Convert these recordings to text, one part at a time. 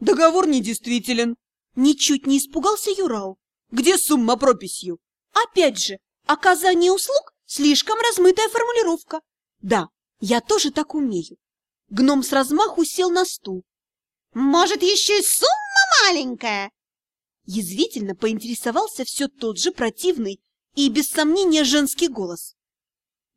Договор недействителен. Ничуть не испугался Юрау. Где сумма прописью? Опять же, оказание услуг – слишком размытая формулировка. Да, я тоже так умею. Гном с размаху сел на стул. Может, еще и сумма маленькая? Язвительно поинтересовался все тот же противный и, без сомнения, женский голос.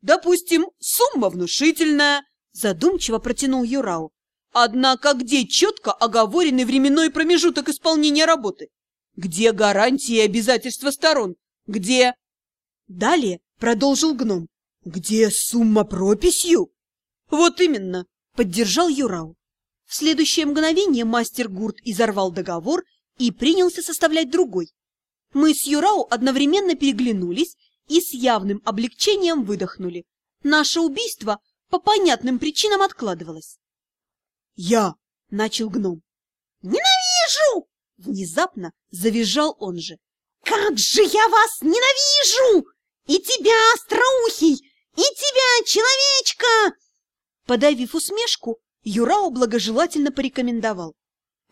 Допустим, сумма внушительная, задумчиво протянул Юрау. Однако где четко оговоренный временной промежуток исполнения работы? Где гарантии и обязательства сторон? Где... Далее продолжил гном. Где сумма прописью? Вот именно, поддержал Юрау. В следующее мгновение мастер Гурт изорвал договор и принялся составлять другой. Мы с Юрау одновременно переглянулись и с явным облегчением выдохнули. Наше убийство по понятным причинам откладывалось. «Я!» — начал гном. «Ненавижу!» — внезапно завизжал он же. «Как же я вас ненавижу! И тебя, остроухий! И тебя, человечка!» Подавив усмешку, Юрао благожелательно порекомендовал.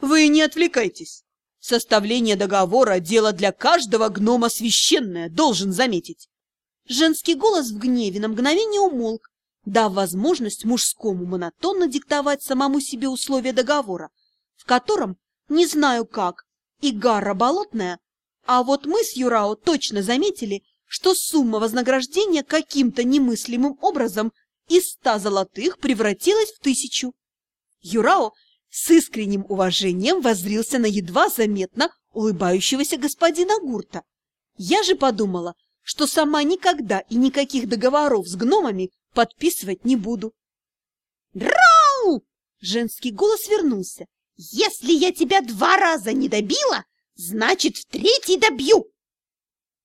«Вы не отвлекайтесь. Составление договора – дело для каждого гнома священное, должен заметить». Женский голос в гневе на мгновение умолк, дав возможность мужскому монотонно диктовать самому себе условия договора, в котором, не знаю как, и Гарра Болотная, а вот мы с Юрао точно заметили, что сумма вознаграждения каким-то немыслимым образом из ста золотых превратилась в тысячу. Юрао с искренним уважением воззрился на едва заметно улыбающегося господина Гурта. Я же подумала, что сама никогда и никаких договоров с гномами подписывать не буду. «Дроу!» — женский голос вернулся. «Если я тебя два раза не добила, значит, в третий добью!»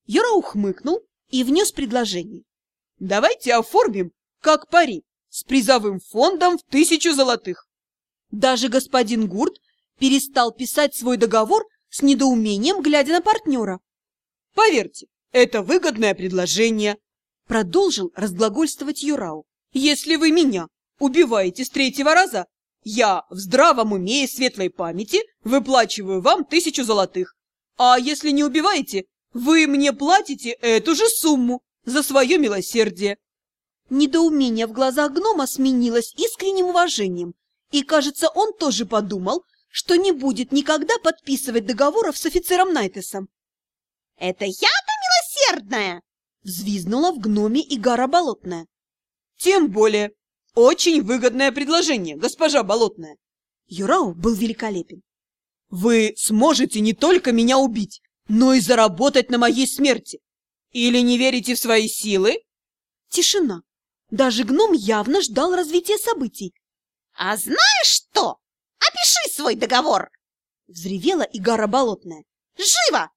Юра ухмыкнул и внес предложение. «Давайте оформим, как пари, с призовым фондом в тысячу золотых!» Даже господин Гурт перестал писать свой договор с недоумением, глядя на партнера. «Поверьте, это выгодное предложение», — продолжил разглагольствовать Юрау. «Если вы меня убиваете с третьего раза, я в здравом уме и светлой памяти выплачиваю вам тысячу золотых. А если не убиваете, вы мне платите эту же сумму за свое милосердие». Недоумение в глазах гнома сменилось искренним уважением, и, кажется, он тоже подумал, что не будет никогда подписывать договоров с офицером Найтесом. «Это я-то милосердная!» — взвизнула в гноме Игара Болотная. «Тем более! Очень выгодное предложение, госпожа Болотная!» Юрау был великолепен. «Вы сможете не только меня убить, но и заработать на моей смерти! Или не верите в свои силы?» Тишина. Даже гном явно ждал развития событий. «А знаешь что? Опиши свой договор!» — взревела Игара Болотная. «Живо!»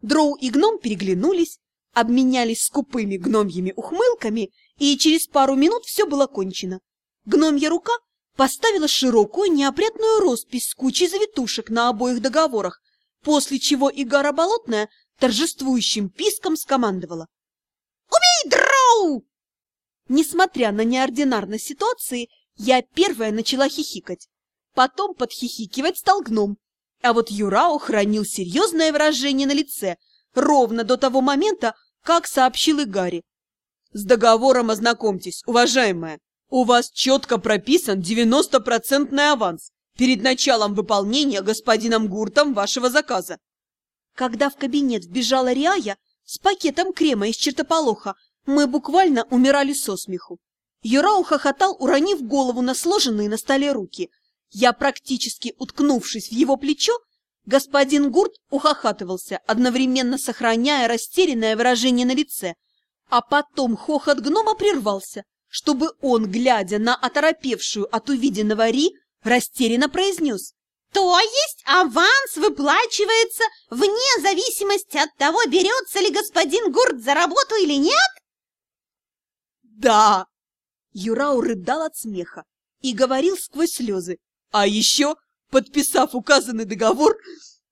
Дроу и гном переглянулись, обменялись скупыми гномьими ухмылками, и через пару минут все было кончено. Гномья рука поставила широкую неопрятную роспись с кучей завитушек на обоих договорах, после чего Игара Болотная торжествующим писком скомандовала. «Убей Дроу!» Несмотря на неординарность ситуации, я первая начала хихикать. Потом подхихикивать стал гном, а вот Юрао хранил серьезное выражение на лице ровно до того момента, как сообщил Игари. «С договором ознакомьтесь, уважаемая. У вас четко прописан 90-процентный аванс перед началом выполнения господином Гуртом вашего заказа». Когда в кабинет вбежала Риая с пакетом крема из чертополоха, мы буквально умирали со смеху. Юрау хохотал, уронив голову на сложенные на столе руки – я практически уткнувшись в его плечо, господин Гурт ухахатывался, одновременно сохраняя растерянное выражение на лице, а потом хохот гнома прервался, чтобы он, глядя на оторопевшую от увиденного Ри, растерянно произнес. То есть аванс выплачивается вне зависимости от того, берется ли господин Гурт за работу или нет? Да! Юрау рыдал от смеха и говорил сквозь слезы. А еще, подписав указанный договор,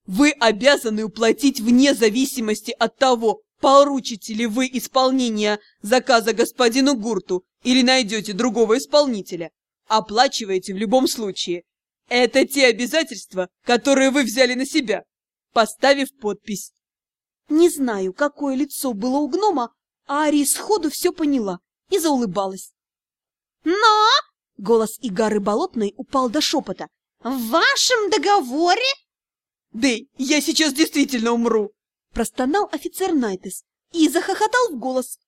вы обязаны уплатить вне зависимости от того, поручите ли вы исполнение заказа господину Гурту или найдете другого исполнителя. Оплачиваете в любом случае. Это те обязательства, которые вы взяли на себя, поставив подпись. Не знаю, какое лицо было у гнома, а Ария сходу все поняла и заулыбалась. Но Голос Игары Болотной упал до шепота. В вашем договоре Дэй, я сейчас действительно умру. Простонал офицер Найтес и захохотал в голос.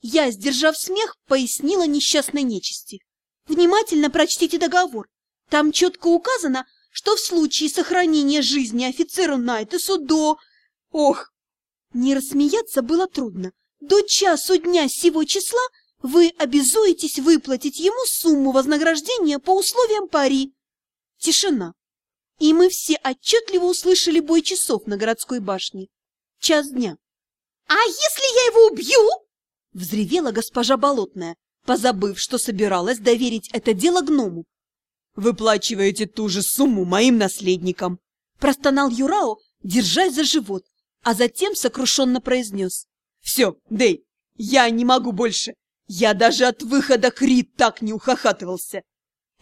Я, сдержав смех, пояснила несчастной нечисти. Внимательно прочтите договор. Там четко указано, что в случае сохранения жизни офицеру Найтесу до... Ох, Не рассмеяться было трудно. До часу дня сего числа вы обязуетесь выплатить ему сумму вознаграждения по условиям пари. Тишина. И мы все отчетливо услышали бой часов на городской башне. Час дня. А если я его убью? Взревела госпожа Болотная, позабыв, что собиралась доверить это дело гному. выплачиваете ту же сумму моим наследникам. Простонал Юрао, держась за живот, а затем сокрушенно произнес. Все, Дэй, я не могу больше. Я даже от выхода Крит так не ухахатывался.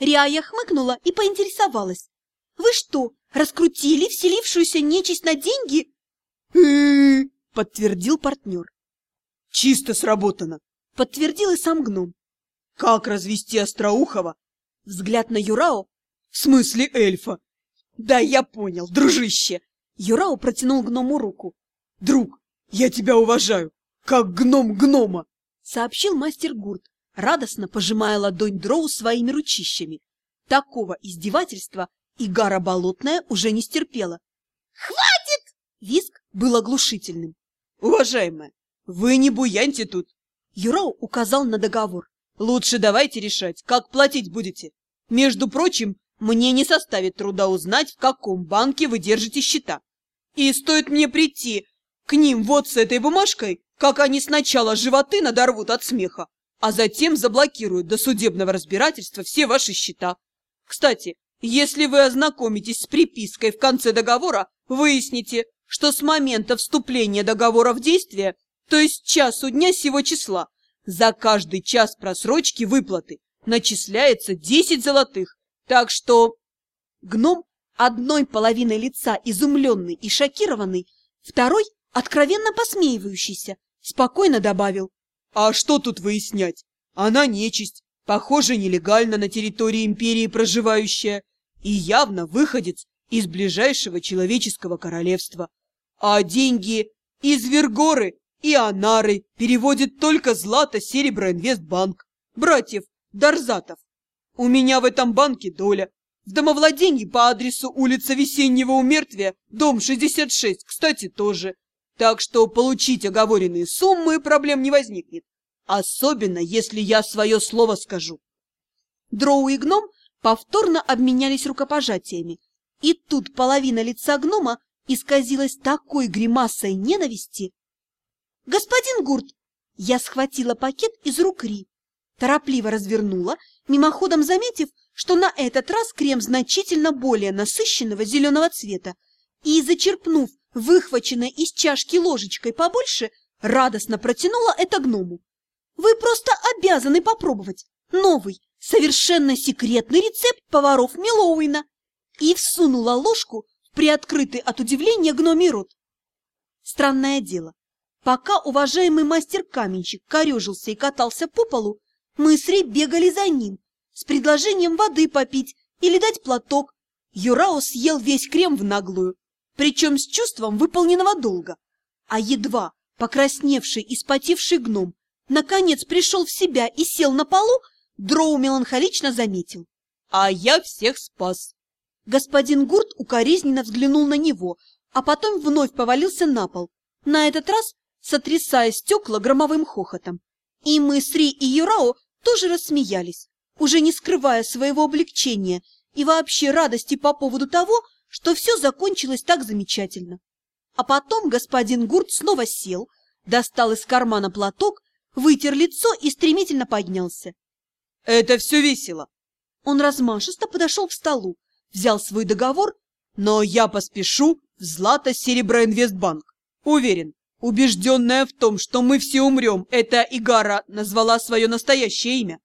Риая хмыкнула и поинтересовалась. «Вы что, раскрутили вселившуюся нечисть на деньги?» Подтвердил партнер. Чисто сработано. Подтвердил и сам гном. Как развести Остроухова? Взгляд на Юрао. В смысле эльфа? Да, я понял, дружище. Юрао протянул гному руку. Друг, я тебя уважаю, как гном гнома. Сообщил мастер Гурт, радостно пожимая ладонь Дроу своими ручищами. Такого издевательства Игара Болотная уже не стерпела. Хватит! Виск был оглушительным. Уважаемая, вы не буяньте тут. Юрао указал на договор. Лучше давайте решать, как платить будете. Между прочим, мне не составит труда узнать, в каком банке вы держите счета. И стоит мне прийти к ним вот с этой бумажкой, как они сначала животы надорвут от смеха, а затем заблокируют до судебного разбирательства все ваши счета. Кстати, если вы ознакомитесь с припиской в конце договора, выясните, что с момента вступления договора в действие, то есть часу дня сего числа, за каждый час просрочки выплаты начисляется 10 золотых. Так что Гном, одной половиной лица изумленный и шокированный, второй, откровенно посмеивающийся, спокойно добавил. А что тут выяснять? Она нечисть, похоже, нелегально на территории империи проживающая и явно выходец из ближайшего человеческого королевства. А деньги из Вергоры и Анары переводит только Злато Серебро Инвестбанк, братьев Дарзатов. У меня в этом банке доля. В домовладении по адресу улица Весеннего Умертвия, дом 66, кстати, тоже. Так что получить оговоренные суммы проблем не возникнет. Особенно, если я свое слово скажу. Дроу и гном повторно обменялись рукопожатиями. И тут половина лица гнома исказилась такой гримасой ненависти. «Господин Гурт!» Я схватила пакет из рук Ри, торопливо развернула, мимоходом заметив, что на этот раз крем значительно более насыщенного зеленого цвета, и, зачерпнув выхваченной из чашки ложечкой побольше, радостно протянула это гному. «Вы просто обязаны попробовать новый, совершенно секретный рецепт поваров Милоуина!» и всунула ложку в приоткрытый от удивления гномий рот. Странное дело, пока уважаемый мастер-каменщик корежился и катался по полу, мы с Ри бегали за ним с предложением воды попить или дать платок. Юрао съел весь крем в наглую, причем с чувством выполненного долга. А едва покрасневший и спотевший гном наконец пришел в себя и сел на полу, Дроу меланхолично заметил. А я всех спас. Господин Гурт укоризненно взглянул на него, а потом вновь повалился на пол, на этот раз сотрясая стекла громовым хохотом. И мы с Ри и Юрао тоже рассмеялись, уже не скрывая своего облегчения и вообще радости по поводу того, что все закончилось так замечательно. А потом господин Гурт снова сел, достал из кармана платок, вытер лицо и стремительно поднялся. Это все весело. Он размашисто подошел к столу, взял свой договор, но я поспешу в Злато-Серебро-Инвестбанк. Уверен, убежденная в том, что мы все умрем, эта Игара назвала свое настоящее имя.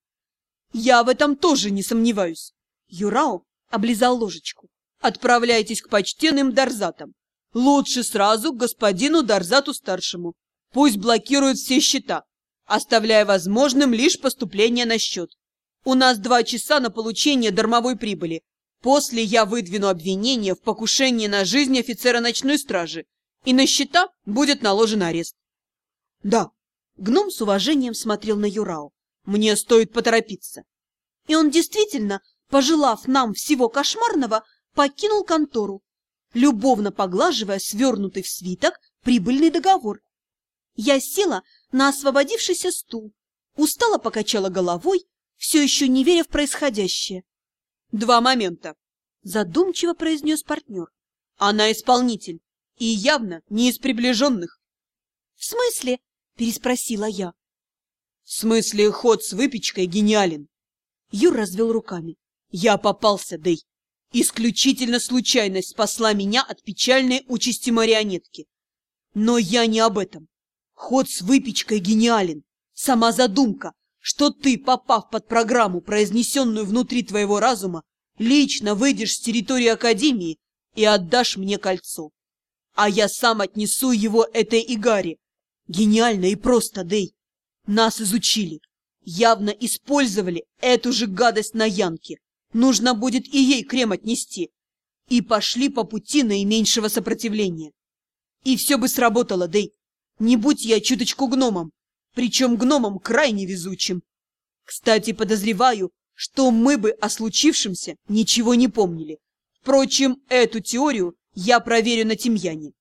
Я в этом тоже не сомневаюсь. Юрао облизал ложечку. Отправляйтесь к почтенным Дарзатам. Лучше сразу к господину Дарзату-старшему. Пусть блокируют все счета, оставляя возможным лишь поступление на счет. У нас два часа на получение дармовой прибыли. После я выдвину обвинение в покушении на жизнь офицера ночной стражи, и на счета будет наложен арест. Да, гном с уважением смотрел на Юрау. Мне стоит поторопиться. И он действительно, пожелав нам всего кошмарного, покинул контору, любовно поглаживая свернутый в свиток прибыльный договор. Я села на освободившийся стул, устало покачала головой, все еще не веря в происходящее. «Два момента», — задумчиво произнес партнер. «Она исполнитель, и явно не из приближенных». «В смысле?» — переспросила я. «В смысле, ход с выпечкой гениален». Юр развел руками. «Я попался, Дэй. Исключительно случайность спасла меня от печальной участи марионетки. Но я не об этом. Ход с выпечкой гениален. Сама задумка, что ты, попав под программу, произнесенную внутри твоего разума, лично выйдешь с территории Академии и отдашь мне кольцо. А я сам отнесу его этой Игаре. Гениально и просто, Дэй. Нас изучили. Явно использовали эту же гадость на Янке. Нужно будет и ей крем отнести. И пошли по пути наименьшего сопротивления. И все бы сработало, Дэй. Не будь я чуточку гномом, причем гномом крайне везучим. Кстати, подозреваю, что мы бы о случившемся ничего не помнили. Впрочем, эту теорию я проверю на Тимьяне.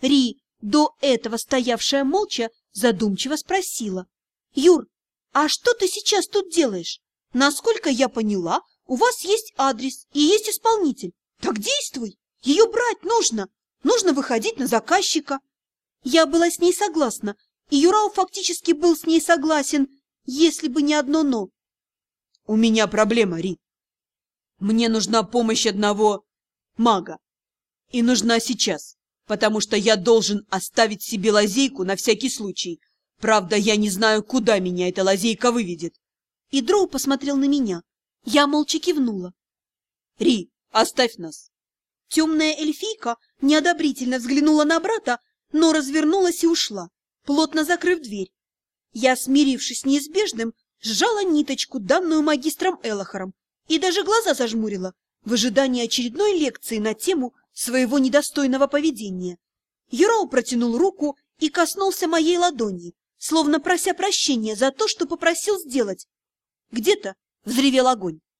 Ри, до этого стоявшая молча, задумчиво спросила. — Юр, а что ты сейчас тут делаешь? Насколько я поняла, у вас есть адрес и есть исполнитель. Так действуй! Ее брать нужно! Нужно выходить на заказчика. Я была с ней согласна, и Юрау фактически был с ней согласен, если бы не одно «но». У меня проблема, Ри. Мне нужна помощь одного мага. И нужна сейчас, потому что я должен оставить себе лазейку на всякий случай. Правда, я не знаю, куда меня эта лазейка выведет. И Дроу посмотрел на меня. Я молча кивнула. Ри, оставь нас. Темная эльфийка неодобрительно взглянула на брата, но развернулась и ушла, плотно закрыв дверь. Я, смирившись с неизбежным, сжала ниточку, данную магистром Элохором, и даже глаза зажмурила в ожидании очередной лекции на тему своего недостойного поведения. Юроу протянул руку и коснулся моей ладони, словно прося прощения за то, что попросил сделать. Где-то взревел огонь.